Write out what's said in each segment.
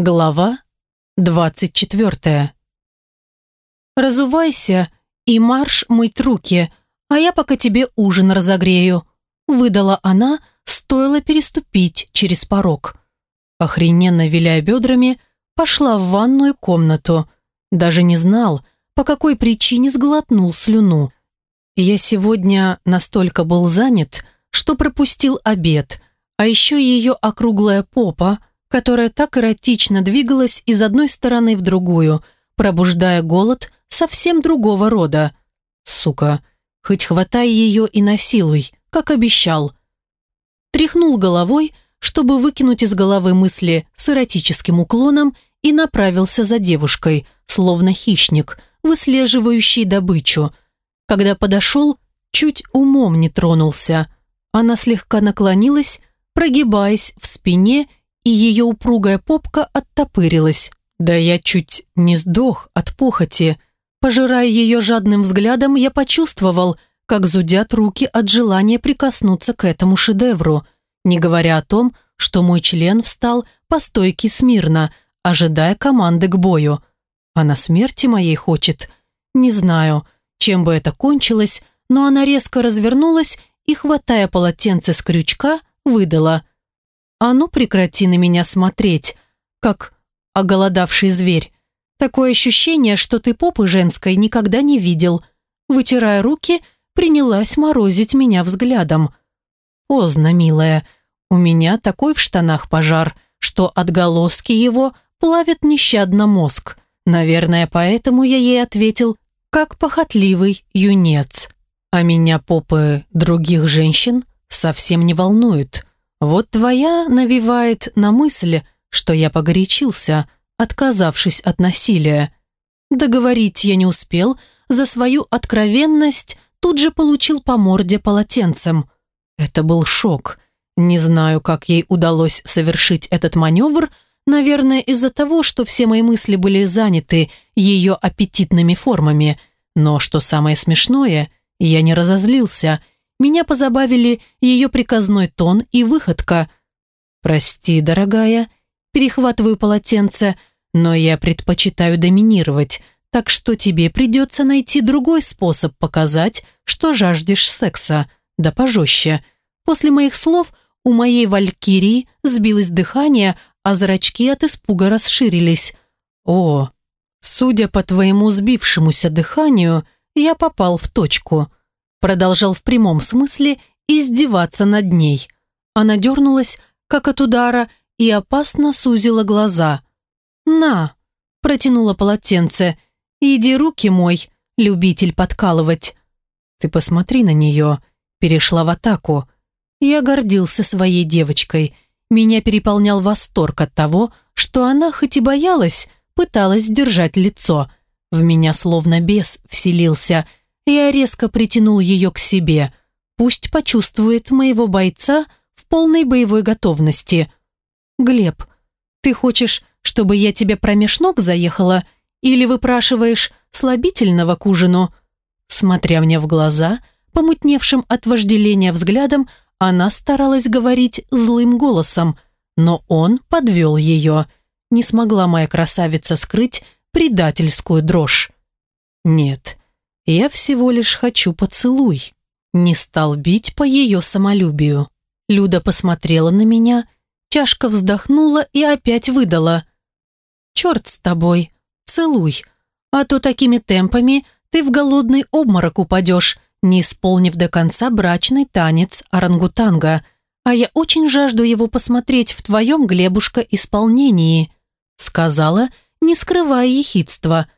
Глава 24 «Разувайся и марш мыть руки, а я пока тебе ужин разогрею», выдала она, стоило переступить через порог. Охрененно виляя бедрами, пошла в ванную комнату. Даже не знал, по какой причине сглотнул слюну. Я сегодня настолько был занят, что пропустил обед, а еще ее округлая попа – которая так эротично двигалась из одной стороны в другую, пробуждая голод совсем другого рода. Сука, хоть хватай ее и насилуй, как обещал. Тряхнул головой, чтобы выкинуть из головы мысли с эротическим уклоном и направился за девушкой, словно хищник, выслеживающий добычу. Когда подошел, чуть умом не тронулся. Она слегка наклонилась, прогибаясь в спине и ее упругая попка оттопырилась. Да я чуть не сдох от похоти. Пожирая ее жадным взглядом, я почувствовал, как зудят руки от желания прикоснуться к этому шедевру, не говоря о том, что мой член встал по стойке смирно, ожидая команды к бою. Она смерти моей хочет. Не знаю, чем бы это кончилось, но она резко развернулась и, хватая полотенце с крючка, выдала – «А ну прекрати на меня смотреть, как оголодавший зверь. Такое ощущение, что ты попы женской никогда не видел». Вытирая руки, принялась морозить меня взглядом. «Поздно, милая. У меня такой в штанах пожар, что отголоски его плавят нещадно мозг. Наверное, поэтому я ей ответил, как похотливый юнец. А меня попы других женщин совсем не волнуют. Вот твоя навевает на мысль, что я погорячился, отказавшись от насилия. Договорить я не успел, за свою откровенность тут же получил по морде полотенцем. Это был шок. Не знаю, как ей удалось совершить этот маневр, наверное, из-за того, что все мои мысли были заняты ее аппетитными формами. Но что самое смешное, я не разозлился – меня позабавили ее приказной тон и выходка. «Прости, дорогая», перехватываю полотенце, но я предпочитаю доминировать, так что тебе придется найти другой способ показать, что жаждешь секса, да пожестче. После моих слов у моей валькирии сбилось дыхание, а зрачки от испуга расширились. О, судя по твоему сбившемуся дыханию, я попал в точку продолжал в прямом смысле издеваться над ней. Она дернулась, как от удара, и опасно сузила глаза. «На!» – протянула полотенце. «Иди руки мой, любитель подкалывать». «Ты посмотри на нее», – перешла в атаку. Я гордился своей девочкой. Меня переполнял восторг от того, что она, хоть и боялась, пыталась держать лицо. В меня словно бес вселился – я резко притянул ее к себе. Пусть почувствует моего бойца в полной боевой готовности. «Глеб, ты хочешь, чтобы я тебе промеж ног заехала? Или выпрашиваешь слабительного к ужину?» Смотря мне в глаза, помутневшим от вожделения взглядом, она старалась говорить злым голосом, но он подвел ее. Не смогла моя красавица скрыть предательскую дрожь. «Нет, я всего лишь хочу поцелуй. Не стал бить по ее самолюбию. Люда посмотрела на меня, тяжко вздохнула и опять выдала. «Черт с тобой, целуй, а то такими темпами ты в голодный обморок упадешь, не исполнив до конца брачный танец орангутанга, а я очень жажду его посмотреть в твоем, Глебушка, исполнении», сказала, не скрывая ехидства.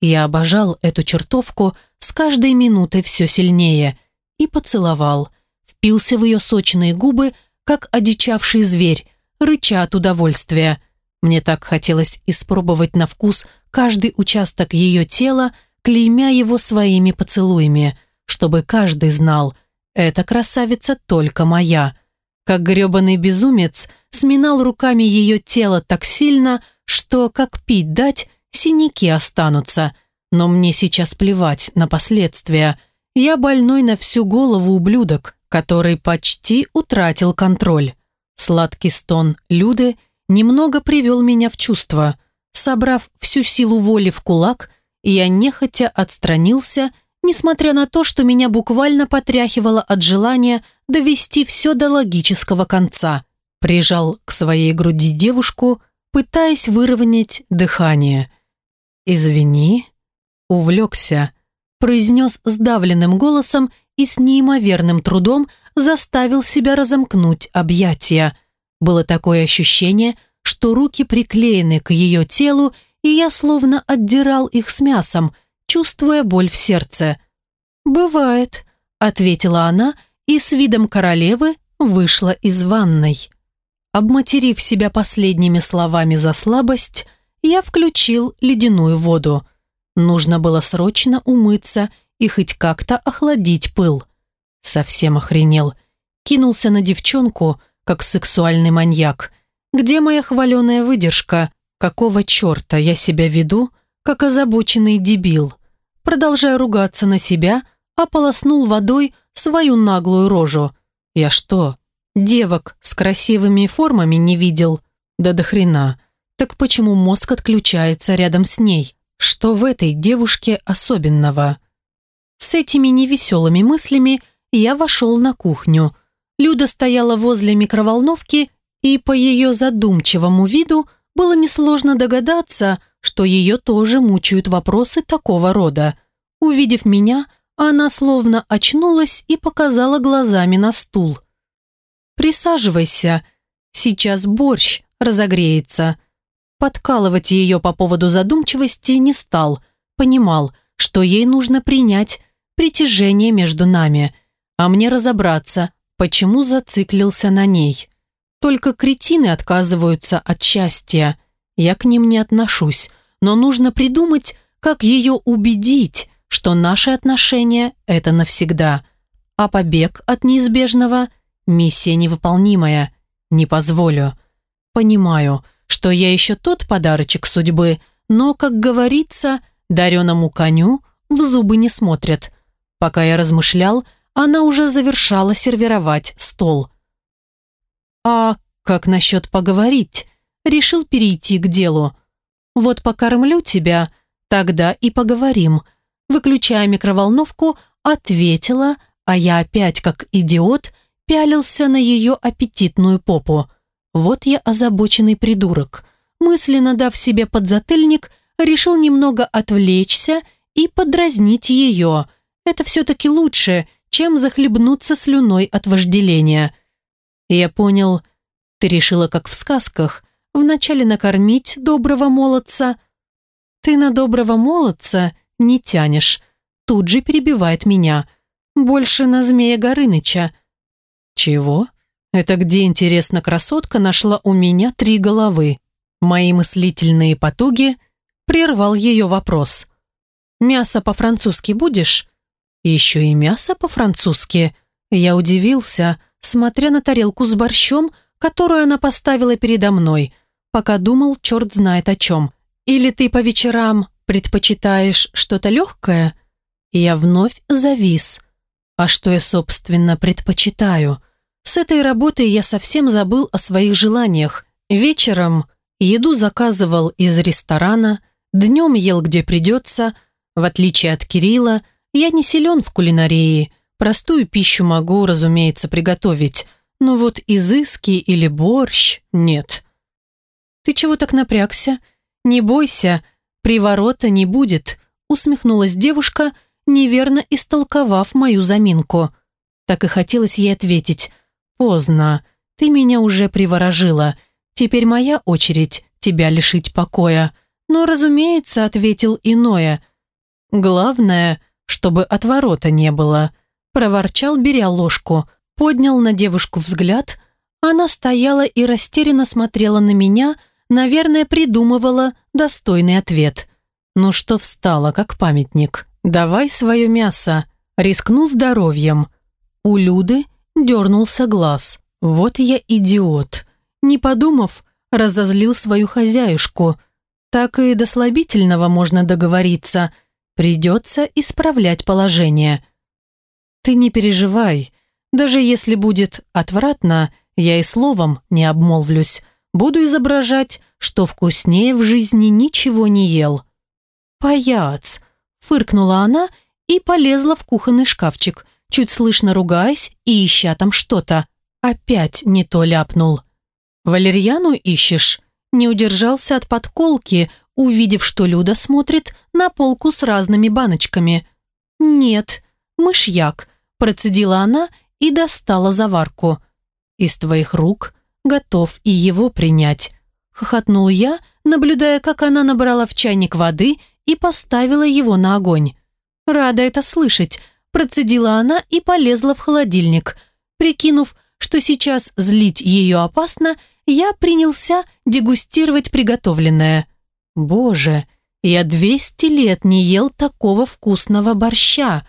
Я обожал эту чертовку с каждой минутой все сильнее и поцеловал. Впился в ее сочные губы, как одичавший зверь, рыча от удовольствия. Мне так хотелось испробовать на вкус каждый участок ее тела, клеймя его своими поцелуями, чтобы каждый знал, эта красавица только моя. Как гребаный безумец сминал руками ее тело так сильно, что, как пить дать, синяки останутся. Но мне сейчас плевать на последствия. Я больной на всю голову ублюдок, который почти утратил контроль. Сладкий стон Люды немного привел меня в чувство. Собрав всю силу воли в кулак, я нехотя отстранился, несмотря на то, что меня буквально потряхивало от желания довести все до логического конца. Прижал к своей груди девушку, пытаясь выровнять дыхание. «Извини», увлекся, произнес сдавленным голосом и с неимоверным трудом заставил себя разомкнуть объятия. Было такое ощущение, что руки приклеены к ее телу, и я словно отдирал их с мясом, чувствуя боль в сердце. «Бывает», — ответила она и с видом королевы вышла из ванной. Обматерив себя последними словами за слабость, я включил ледяную воду. Нужно было срочно умыться и хоть как-то охладить пыл. Совсем охренел. Кинулся на девчонку, как сексуальный маньяк. Где моя хваленая выдержка? Какого черта я себя веду, как озабоченный дебил? Продолжая ругаться на себя, ополоснул водой свою наглую рожу. Я что, девок с красивыми формами не видел? Да до хрена. Так почему мозг отключается рядом с ней? Что в этой девушке особенного? С этими невеселыми мыслями я вошел на кухню. Люда стояла возле микроволновки, и по ее задумчивому виду было несложно догадаться, что ее тоже мучают вопросы такого рода. Увидев меня, она словно очнулась и показала глазами на стул. «Присаживайся, сейчас борщ разогреется», Подкалывать ее по поводу задумчивости не стал, понимал, что ей нужно принять притяжение между нами, а мне разобраться, почему зациклился на ней. Только кретины отказываются от счастья. Я к ним не отношусь, но нужно придумать, как ее убедить, что наши отношения – это навсегда, а побег от неизбежного – миссия невыполнимая. Не позволю. Понимаю – что я еще тот подарочек судьбы, но, как говорится, дареному коню в зубы не смотрят. Пока я размышлял, она уже завершала сервировать стол. «А как насчет поговорить?» Решил перейти к делу. «Вот покормлю тебя, тогда и поговорим». Выключая микроволновку, ответила, а я опять, как идиот, пялился на ее аппетитную попу. Вот я озабоченный придурок. Мысленно дав себе подзатыльник, решил немного отвлечься и подразнить ее. Это все-таки лучше, чем захлебнуться слюной от вожделения. Я понял, ты решила, как в сказках, вначале накормить доброго молодца. Ты на доброго молодца не тянешь. Тут же перебивает меня. Больше на змея Горыныча. Чего? Это где, интересно, красотка нашла у меня три головы? Мои мыслительные потуги прервал ее вопрос. «Мясо по-французски будешь?» «Еще и мясо по-французски?» Я удивился, смотря на тарелку с борщом, которую она поставила передо мной, пока думал, черт знает о чем. «Или ты по вечерам предпочитаешь что-то легкое?» Я вновь завис. «А что я, собственно, предпочитаю?» С этой работой я совсем забыл о своих желаниях. Вечером еду заказывал из ресторана, днем ел где придется. В отличие от Кирилла, я не силен в кулинарии. Простую пищу могу, разумеется, приготовить. Но вот изыски или борщ – нет. «Ты чего так напрягся? Не бойся, приворота не будет», – усмехнулась девушка, неверно истолковав мою заминку. Так и хотелось ей ответить – «Поздно. Ты меня уже приворожила. Теперь моя очередь тебя лишить покоя». Но, разумеется, ответил иное. «Главное, чтобы отворота не было», – проворчал, беря ложку. Поднял на девушку взгляд. Она стояла и растерянно смотрела на меня, наверное, придумывала достойный ответ. «Ну что встала, как памятник? Давай свое мясо. Рискну здоровьем». У Люды – дернулся глаз. Вот я идиот. Не подумав, разозлил свою хозяюшку. Так и до слабительного можно договориться. Придется исправлять положение. Ты не переживай. Даже если будет отвратно, я и словом не обмолвлюсь. Буду изображать, что вкуснее в жизни ничего не ел. «Паяц!» – фыркнула она и полезла в кухонный шкафчик, чуть слышно ругаясь и ища там что-то. Опять не то ляпнул. «Валерьяну ищешь?» Не удержался от подколки, увидев, что Люда смотрит на полку с разными баночками. «Нет, мышьяк», – процедила она и достала заварку. «Из твоих рук готов и его принять», – хохотнул я, наблюдая, как она набрала в чайник воды и поставила его на огонь. «Рада это слышать», – процедила она и полезла в холодильник. Прикинув, что сейчас злить ее опасно, я принялся дегустировать приготовленное. Боже, я двести лет не ел такого вкусного борща.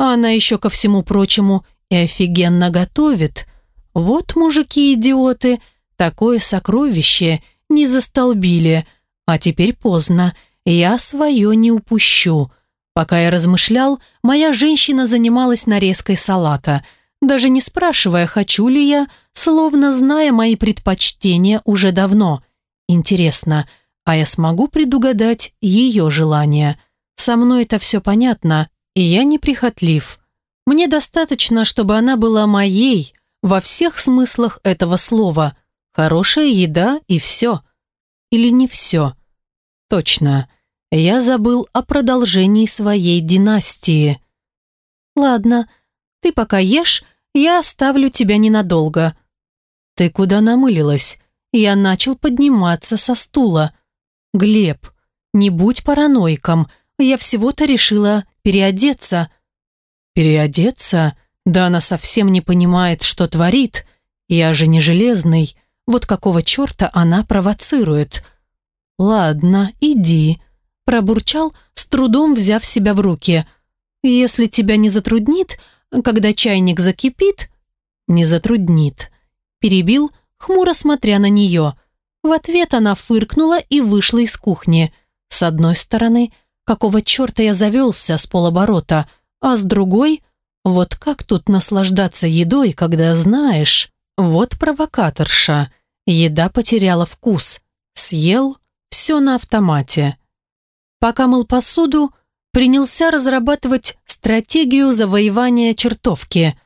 А она еще ко всему прочему и офигенно готовит. Вот мужики-идиоты, такое сокровище не застолбили. А теперь поздно, я свое не упущу. Пока я размышлял, моя женщина занималась нарезкой салата – даже не спрашивая, хочу ли я, словно зная мои предпочтения уже давно. Интересно, а я смогу предугадать ее желание? Со мной это все понятно, и я неприхотлив. Мне достаточно, чтобы она была моей во всех смыслах этого слова. Хорошая еда и все. Или не все. Точно. Я забыл о продолжении своей династии. Ладно, ты пока ешь, я оставлю тебя ненадолго». «Ты куда намылилась?» Я начал подниматься со стула. «Глеб, не будь параноиком, я всего-то решила переодеться». «Переодеться? Да она совсем не понимает, что творит. Я же не железный. Вот какого черта она провоцирует?» «Ладно, иди», – пробурчал, с трудом взяв себя в руки. «Если тебя не затруднит, когда чайник закипит, не затруднит. Перебил, хмуро смотря на нее. В ответ она фыркнула и вышла из кухни. С одной стороны, какого черта я завелся с полоборота, а с другой, вот как тут наслаждаться едой, когда знаешь, вот провокаторша. Еда потеряла вкус. Съел все на автомате. Пока мыл посуду, принялся разрабатывать стратегию завоевания чертовки.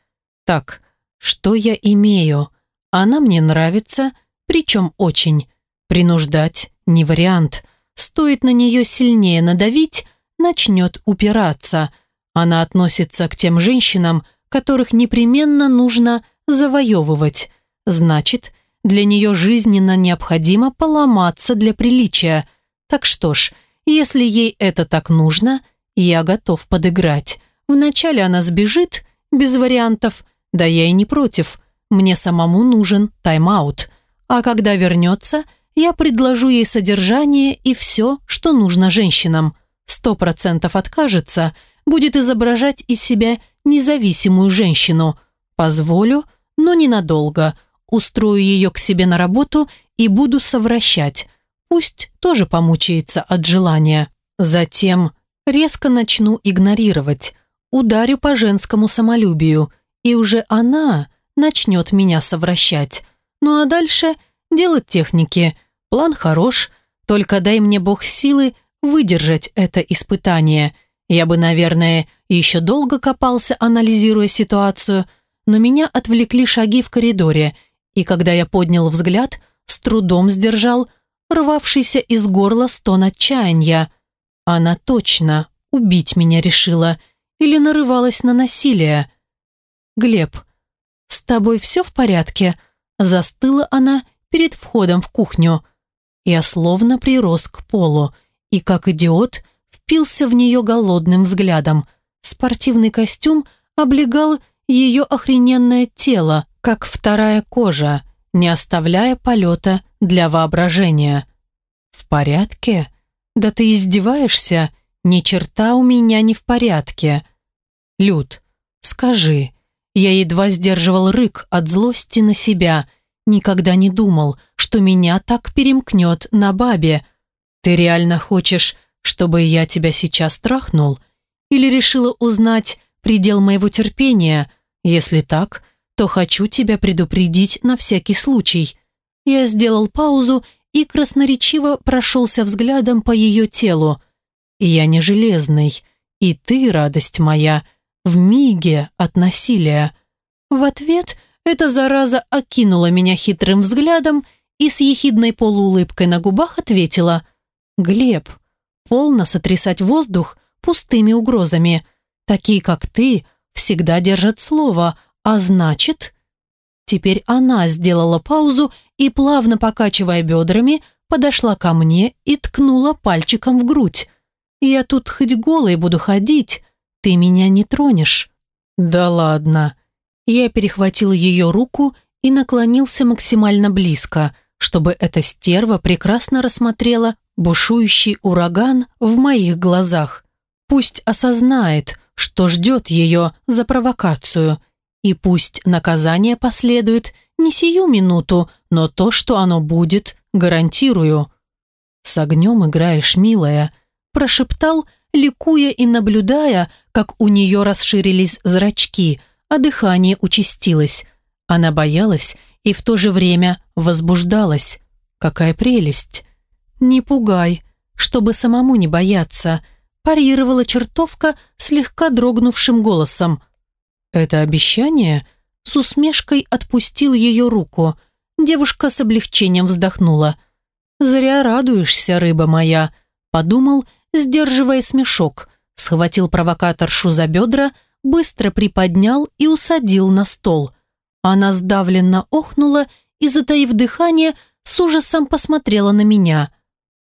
Так, что я имею? Она мне нравится, причем очень. Принуждать не вариант. Стоит на нее сильнее надавить, начнет упираться. Она относится к тем женщинам, которых непременно нужно завоевывать. Значит, для нее жизненно необходимо поломаться для приличия. Так что ж, если ей это так нужно – я готов подыграть. Вначале она сбежит, без вариантов. Да я и не против. Мне самому нужен тайм-аут. А когда вернется, я предложу ей содержание и все, что нужно женщинам. Сто процентов откажется, будет изображать из себя независимую женщину. Позволю, но ненадолго. Устрою ее к себе на работу и буду совращать. Пусть тоже помучается от желания. Затем резко начну игнорировать, ударю по женскому самолюбию, и уже она начнет меня совращать. Ну а дальше делать техники. План хорош, только дай мне бог силы выдержать это испытание. Я бы, наверное, еще долго копался, анализируя ситуацию, но меня отвлекли шаги в коридоре, и когда я поднял взгляд, с трудом сдержал рвавшийся из горла стон отчаяния. Она точно убить меня решила или нарывалась на насилие. «Глеб, с тобой все в порядке?» Застыла она перед входом в кухню. Я словно прирос к полу и, как идиот, впился в нее голодным взглядом. Спортивный костюм облегал ее охрененное тело, как вторая кожа, не оставляя полета для воображения. «В порядке?» «Да ты издеваешься? Ни черта у меня не в порядке». «Люд, скажи». Я едва сдерживал рык от злости на себя. Никогда не думал, что меня так перемкнет на бабе. «Ты реально хочешь, чтобы я тебя сейчас трахнул? Или решила узнать предел моего терпения? Если так, то хочу тебя предупредить на всякий случай. Я сделал паузу и красноречиво прошелся взглядом по ее телу. «Я не железный, и ты, радость моя, в миге от насилия». В ответ эта зараза окинула меня хитрым взглядом и с ехидной полуулыбкой на губах ответила «Глеб, полно сотрясать воздух пустыми угрозами. Такие, как ты, всегда держат слово, а значит...» Теперь она сделала паузу и, плавно покачивая бедрами, подошла ко мне и ткнула пальчиком в грудь. «Я тут хоть голой буду ходить, ты меня не тронешь». «Да ладно». Я перехватил ее руку и наклонился максимально близко, чтобы эта стерва прекрасно рассмотрела бушующий ураган в моих глазах. Пусть осознает, что ждет ее за провокацию, и пусть наказание последует не сию минуту, но то, что оно будет, гарантирую. «С огнем играешь, милая», – прошептал, ликуя и наблюдая, как у нее расширились зрачки, а дыхание участилось. Она боялась и в то же время возбуждалась. Какая прелесть! «Не пугай, чтобы самому не бояться», – парировала чертовка слегка дрогнувшим голосом. «Это обещание?» С усмешкой отпустил ее руку. Девушка с облегчением вздохнула. «Зря радуешься, рыба моя», – подумал, сдерживая смешок. Схватил провокаторшу за бедра, быстро приподнял и усадил на стол. Она сдавленно охнула и, затаив дыхание, с ужасом посмотрела на меня.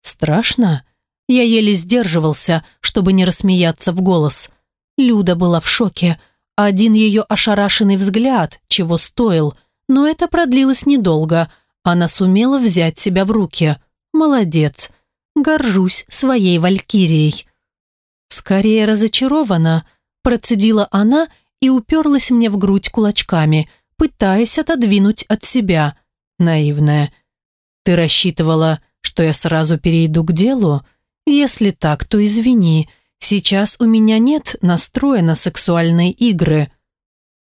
«Страшно?» Я еле сдерживался, чтобы не рассмеяться в голос. Люда была в шоке – один ее ошарашенный взгляд, чего стоил, но это продлилось недолго. Она сумела взять себя в руки. Молодец. Горжусь своей валькирией. Скорее разочарована, процедила она и уперлась мне в грудь кулачками, пытаясь отодвинуть от себя. Наивная. Ты рассчитывала, что я сразу перейду к делу? Если так, то извини. Сейчас у меня нет настроя на сексуальные игры.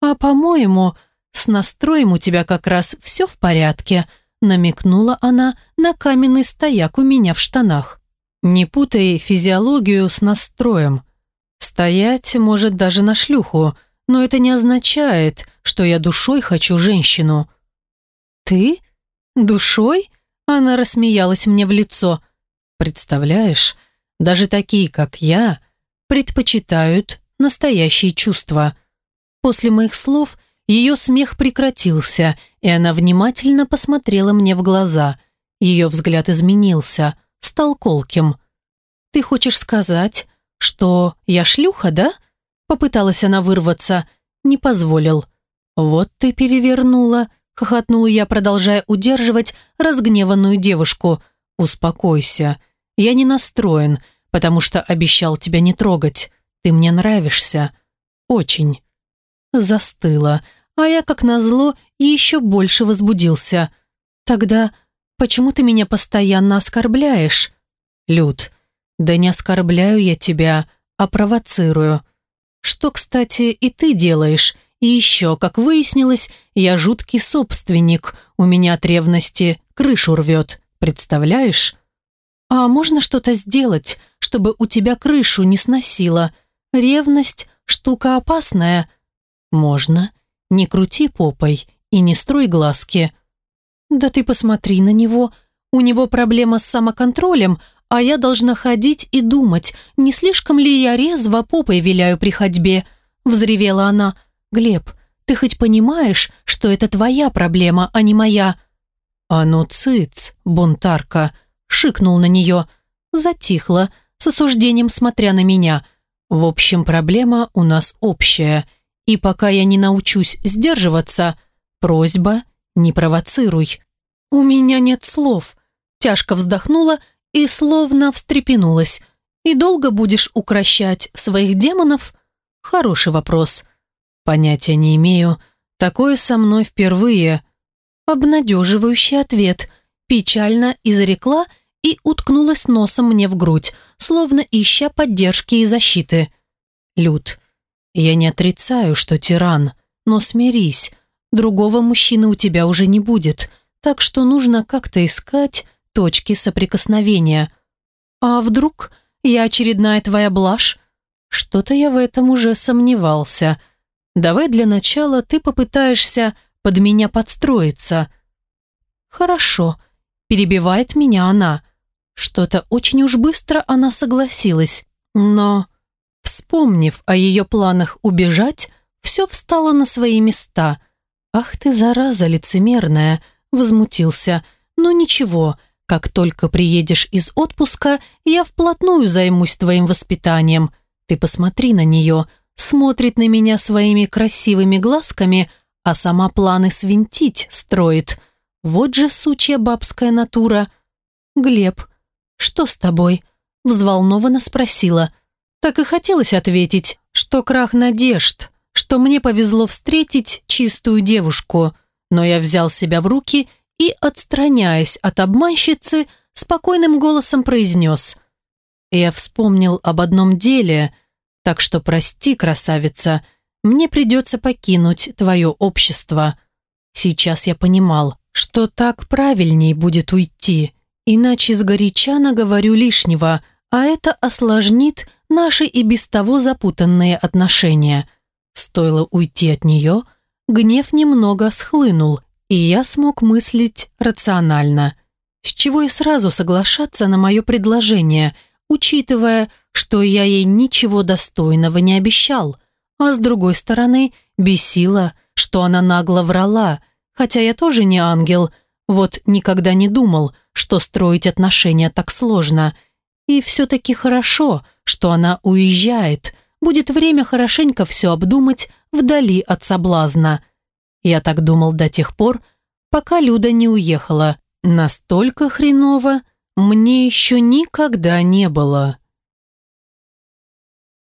А, по-моему, с настроем у тебя как раз все в порядке», намекнула она на каменный стояк у меня в штанах. «Не путай физиологию с настроем. Стоять может даже на шлюху, но это не означает, что я душой хочу женщину». «Ты? Душой?» Она рассмеялась мне в лицо. «Представляешь, даже такие, как я, предпочитают настоящие чувства. После моих слов ее смех прекратился, и она внимательно посмотрела мне в глаза. Ее взгляд изменился, стал колким. «Ты хочешь сказать, что я шлюха, да?» Попыталась она вырваться, не позволил. «Вот ты перевернула», — хохотнула я, продолжая удерживать разгневанную девушку. «Успокойся, я не настроен, потому что обещал тебя не трогать. Ты мне нравишься. Очень». Застыла, а я, как назло, еще больше возбудился. «Тогда почему ты меня постоянно оскорбляешь?» «Люд, да не оскорбляю я тебя, а провоцирую. Что, кстати, и ты делаешь. И еще, как выяснилось, я жуткий собственник. У меня от ревности крышу рвет. Представляешь?» «А можно что-то сделать, чтобы у тебя крышу не сносило? Ревность – штука опасная». «Можно. Не крути попой и не строй глазки». «Да ты посмотри на него. У него проблема с самоконтролем, а я должна ходить и думать, не слишком ли я резво попой виляю при ходьбе». Взревела она. «Глеб, ты хоть понимаешь, что это твоя проблема, а не моя?» «А ну, цыц, бунтарка!» Шикнул на нее. Затихла, с осуждением смотря на меня. В общем, проблема у нас общая. И пока я не научусь сдерживаться, просьба не провоцируй. У меня нет слов. Тяжко вздохнула и словно встрепенулась. И долго будешь укращать своих демонов? Хороший вопрос. Понятия не имею. Такое со мной впервые. Обнадеживающий ответ – печально изрекла и уткнулась носом мне в грудь, словно ища поддержки и защиты. «Люд, я не отрицаю, что тиран, но смирись, другого мужчины у тебя уже не будет, так что нужно как-то искать точки соприкосновения. А вдруг я очередная твоя блажь? Что-то я в этом уже сомневался. Давай для начала ты попытаешься под меня подстроиться. Хорошо, перебивает меня она. Что-то очень уж быстро она согласилась. Но, вспомнив о ее планах убежать, все встало на свои места. «Ах ты, зараза лицемерная!» – возмутился. «Ну ничего, как только приедешь из отпуска, я вплотную займусь твоим воспитанием. Ты посмотри на нее, смотрит на меня своими красивыми глазками, а сама планы свинтить строит. Вот же сучья бабская натура. Глеб, что с тобой? Взволнованно спросила. Так и хотелось ответить, что крах надежд, что мне повезло встретить чистую девушку, но я взял себя в руки и, отстраняясь от обманщицы, спокойным голосом произнес «Я вспомнил об одном деле, так что прости, красавица, мне придется покинуть твое общество». Сейчас я понимал, что так правильней будет уйти, иначе сгоряча наговорю лишнего, а это осложнит наши и без того запутанные отношения. Стоило уйти от нее, гнев немного схлынул, и я смог мыслить рационально. С чего и сразу соглашаться на мое предложение, учитывая, что я ей ничего достойного не обещал, а с другой стороны, бесило, что она нагло врала, хотя я тоже не ангел, вот никогда не думал, что строить отношения так сложно. И все-таки хорошо, что она уезжает, будет время хорошенько все обдумать вдали от соблазна – я так думал до тех пор, пока Люда не уехала. Настолько хреново мне еще никогда не было.